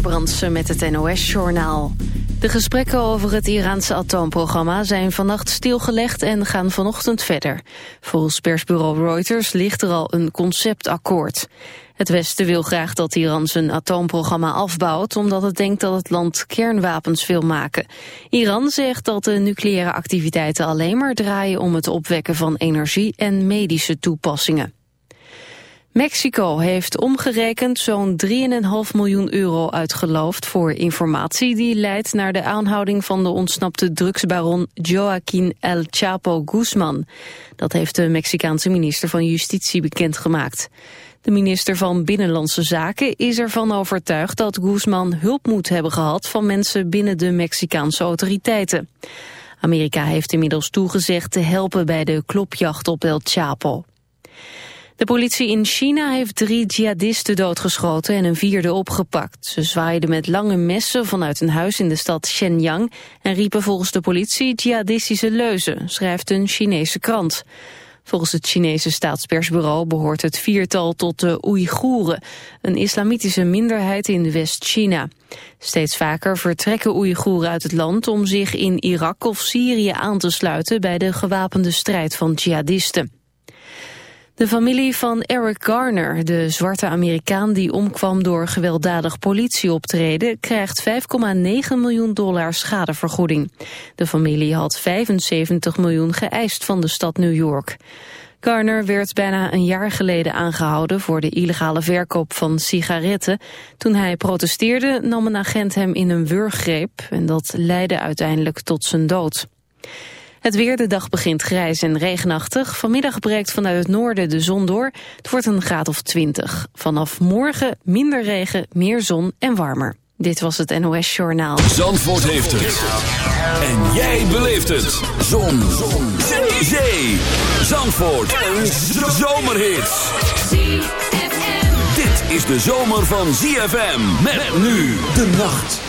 Brandsen met het NOS-journaal. De gesprekken over het Iraanse atoomprogramma zijn vannacht stilgelegd en gaan vanochtend verder. Volgens persbureau Reuters ligt er al een conceptakkoord. Het Westen wil graag dat Iran zijn atoomprogramma afbouwt... omdat het denkt dat het land kernwapens wil maken. Iran zegt dat de nucleaire activiteiten alleen maar draaien... om het opwekken van energie en medische toepassingen. Mexico heeft omgerekend zo'n 3,5 miljoen euro uitgeloofd voor informatie die leidt naar de aanhouding van de ontsnapte drugsbaron Joaquín El Chapo Guzman. Dat heeft de Mexicaanse minister van Justitie bekendgemaakt. De minister van Binnenlandse Zaken is ervan overtuigd dat Guzman hulp moet hebben gehad van mensen binnen de Mexicaanse autoriteiten. Amerika heeft inmiddels toegezegd te helpen bij de klopjacht op El Chapo. De politie in China heeft drie jihadisten doodgeschoten en een vierde opgepakt. Ze zwaaiden met lange messen vanuit een huis in de stad Shenyang en riepen volgens de politie jihadistische leuzen, schrijft een Chinese krant. Volgens het Chinese staatspersbureau behoort het viertal tot de Oeigoeren, een islamitische minderheid in West-China. Steeds vaker vertrekken Oeigoeren uit het land om zich in Irak of Syrië aan te sluiten bij de gewapende strijd van jihadisten. De familie van Eric Garner, de zwarte Amerikaan die omkwam door gewelddadig politieoptreden, krijgt 5,9 miljoen dollar schadevergoeding. De familie had 75 miljoen geëist van de stad New York. Garner werd bijna een jaar geleden aangehouden voor de illegale verkoop van sigaretten. Toen hij protesteerde nam een agent hem in een wurggreep en dat leidde uiteindelijk tot zijn dood. Het weer, de dag begint grijs en regenachtig. Vanmiddag breekt vanuit het noorden de zon door. Het wordt een graad of 20. Vanaf morgen minder regen, meer zon en warmer. Dit was het NOS Journaal. Zandvoort heeft het. En jij beleeft het. Zon. zon. Zee. Zandvoort. Een zomerhit. Dit is de zomer van ZFM. Met nu de nacht.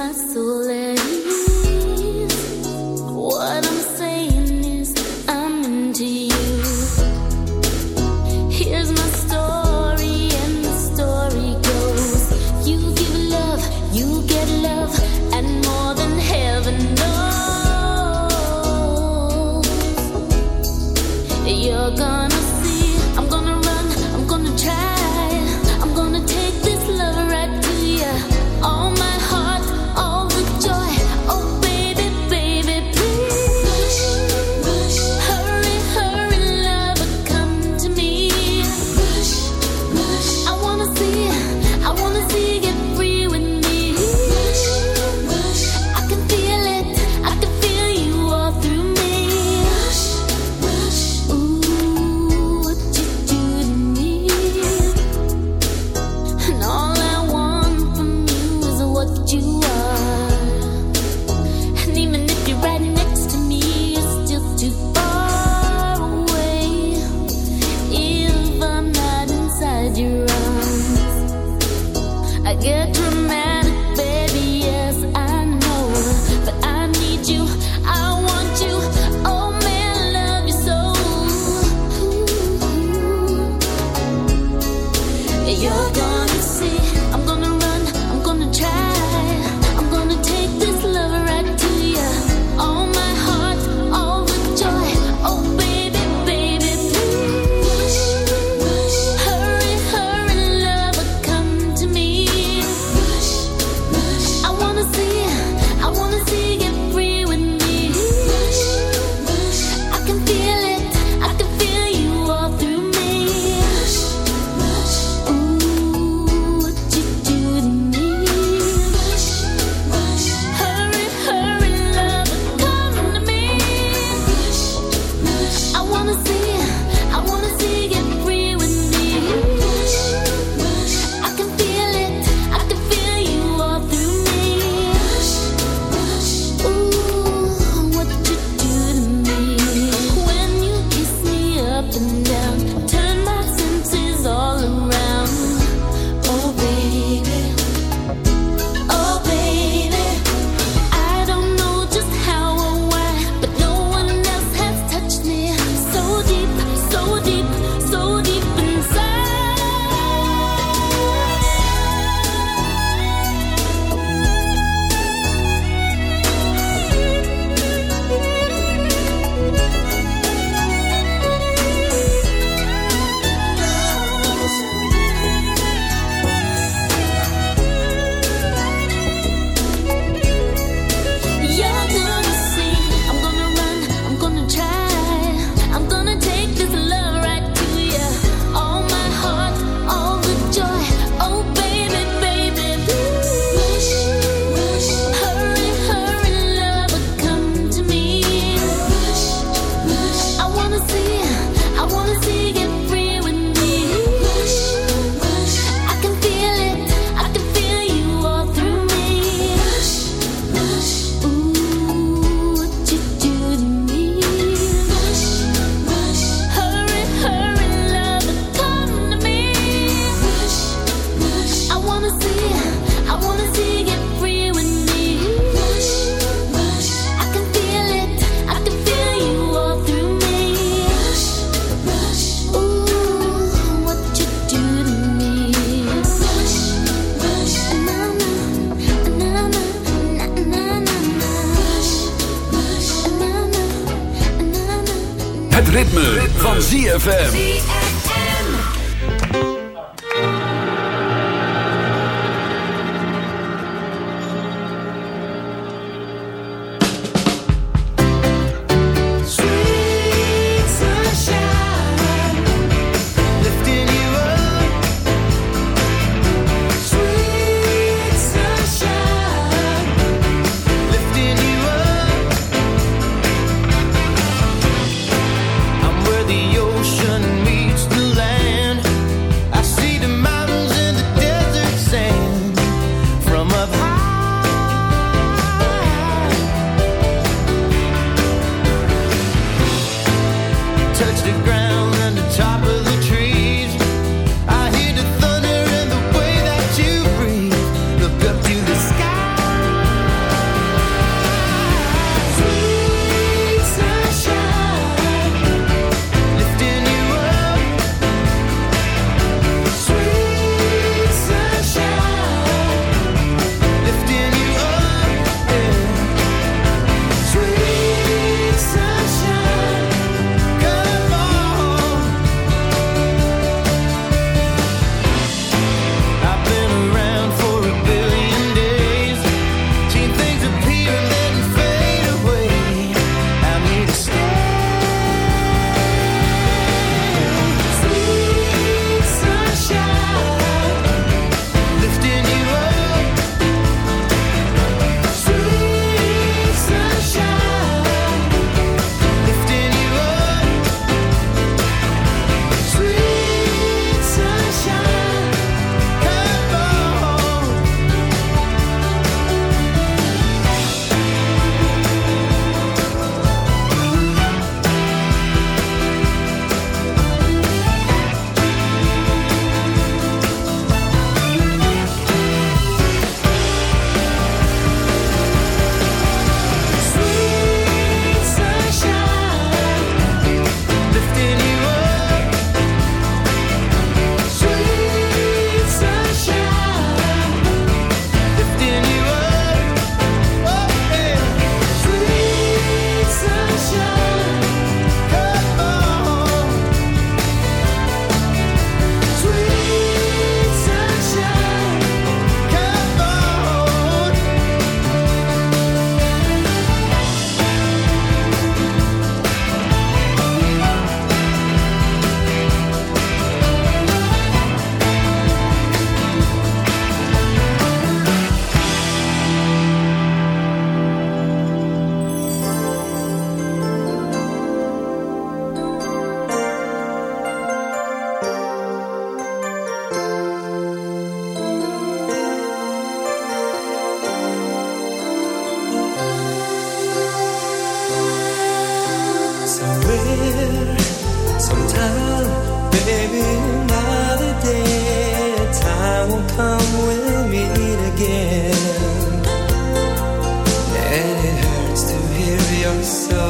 my soul. ZFM. so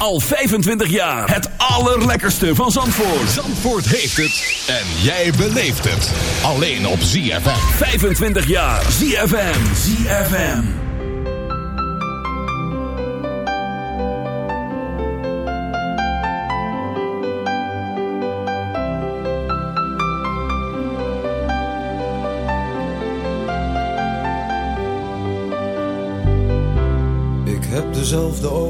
Al 25 jaar. Het allerlekkerste van Zandvoort. Zandvoort heeft het. En jij beleeft het. Alleen op ZFM. 25 jaar. ZFM. ZFM. Ik heb dezelfde ogen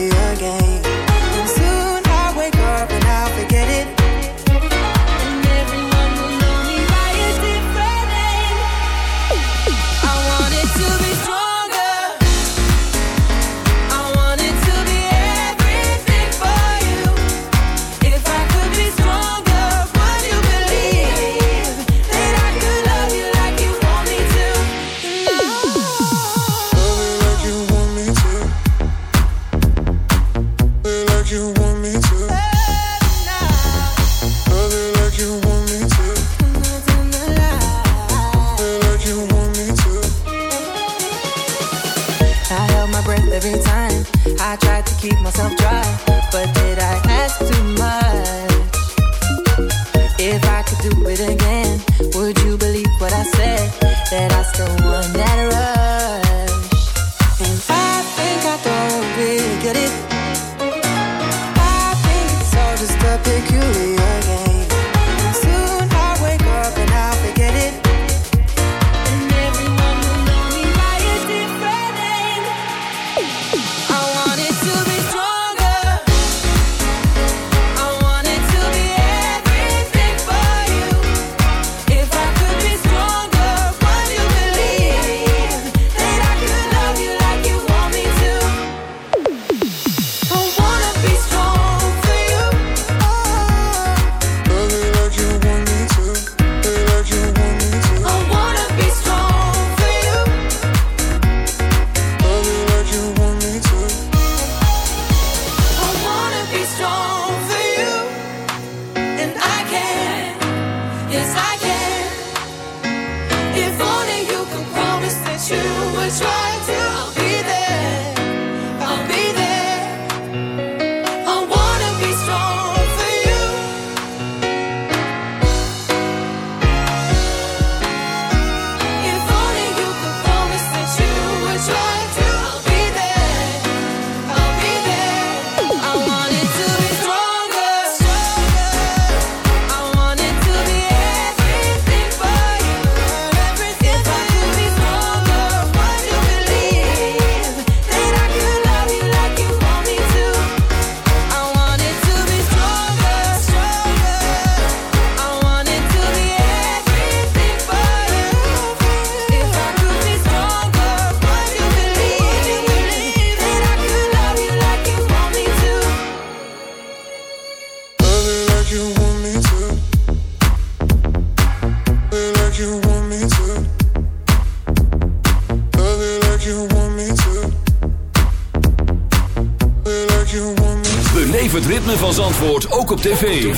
op tv.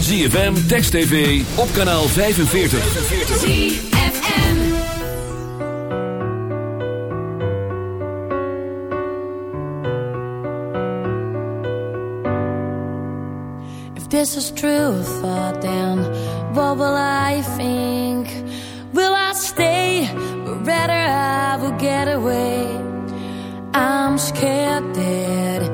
ZFM, Text TV, op kanaal 45. ZFM If this is true thought then what will I think? Will I stay or rather I will get away? I'm scared that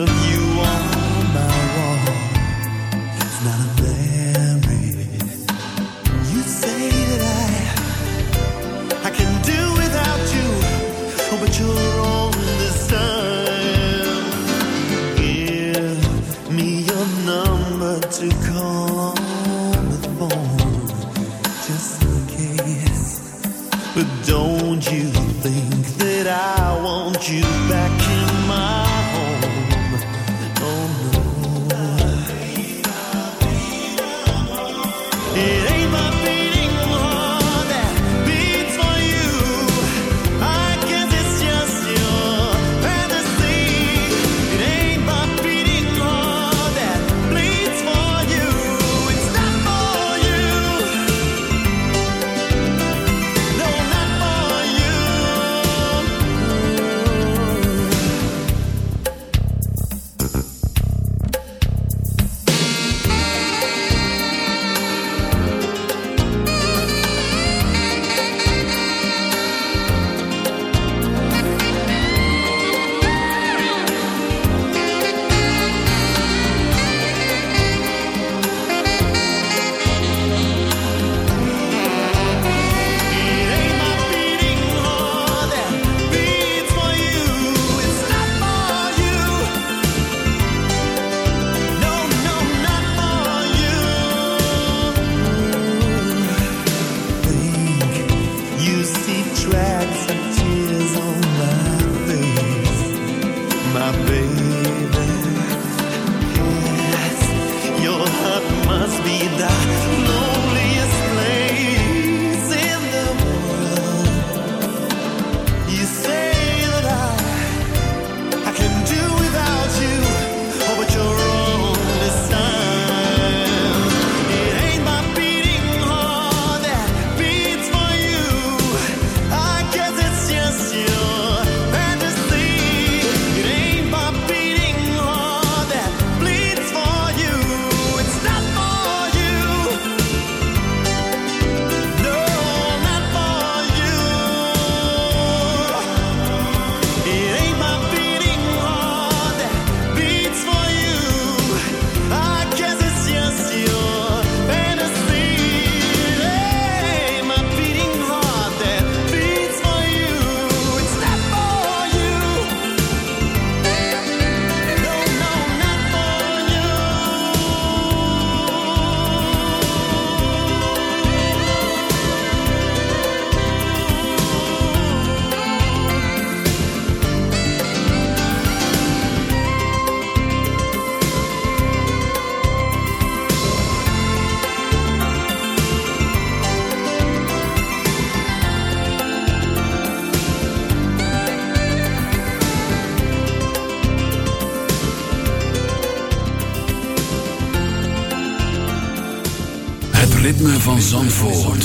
van Zandvoort.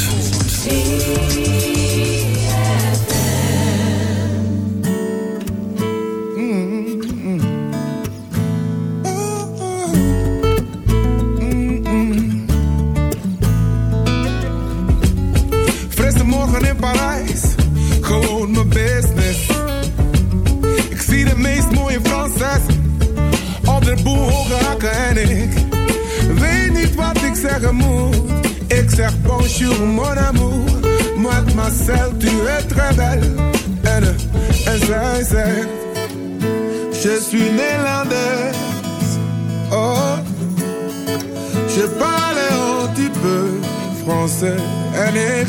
Frisse morgen in Parijs, gewoon mijn business. Ik zie de meest mooie Franses op de boel en ik weet niet wat ik zeggen moet. Ik zeg bonjour mon amour, mademoiselle tu es très belle. En, en zij zegt, je suis néerlandaise. Oh, je parle un petit peu français. En ik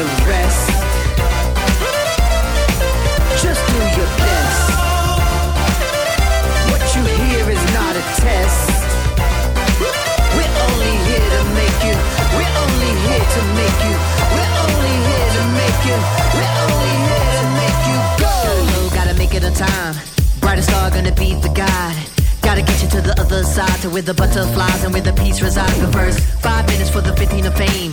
To rest. Just do your best. What you hear is not a test. We're only here to make you. We're only here to make you. We're only here to make you. We're only here to make you go. Low, gotta make it on time. Brightest star gonna be the guide. Gotta get you to the other side, to where the butterflies and where the peace resides. First, five minutes for the 15 of fame.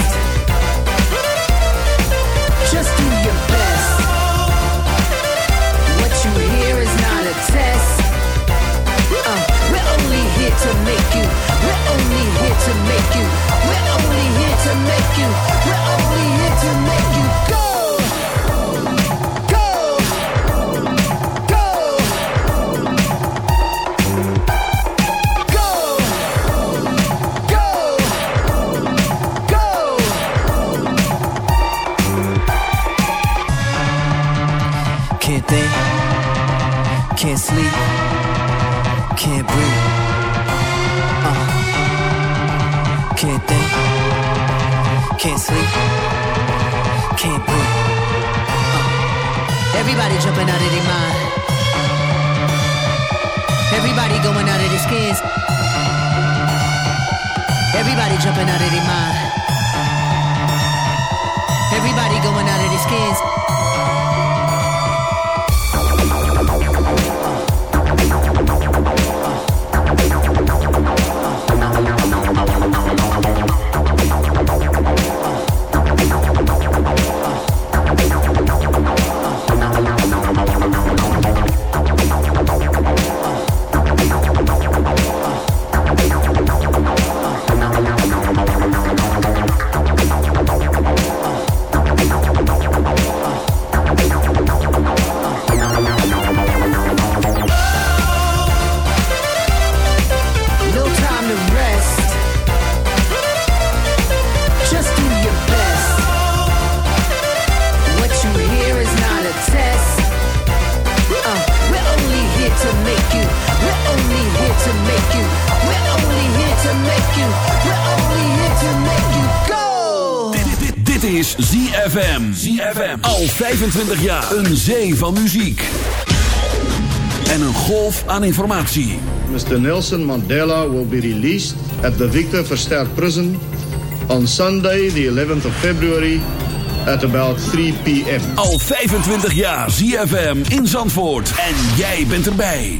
To make you. We're only here to make you. We're only here to make you go. Dit, dit is ZFM. ZFM. Al 25 jaar. Een zee van muziek. En een golf aan informatie. Mr. Nelson Mandela will be released at the Victor Verster Prison on Sunday, the 11th of February, at about 3 p.m. Al 25 jaar ZFM in Zandvoort. En jij bent erbij.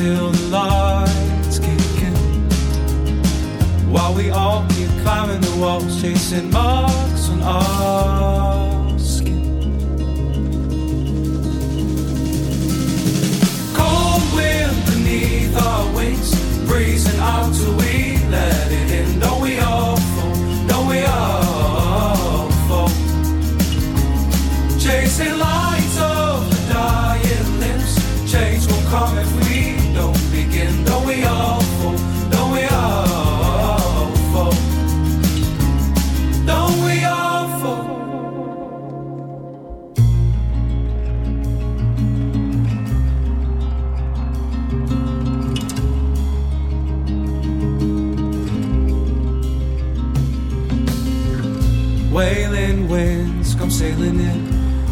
till the lights kick in. While we all keep climbing the walls, chasing marks on our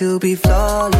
to be flawless.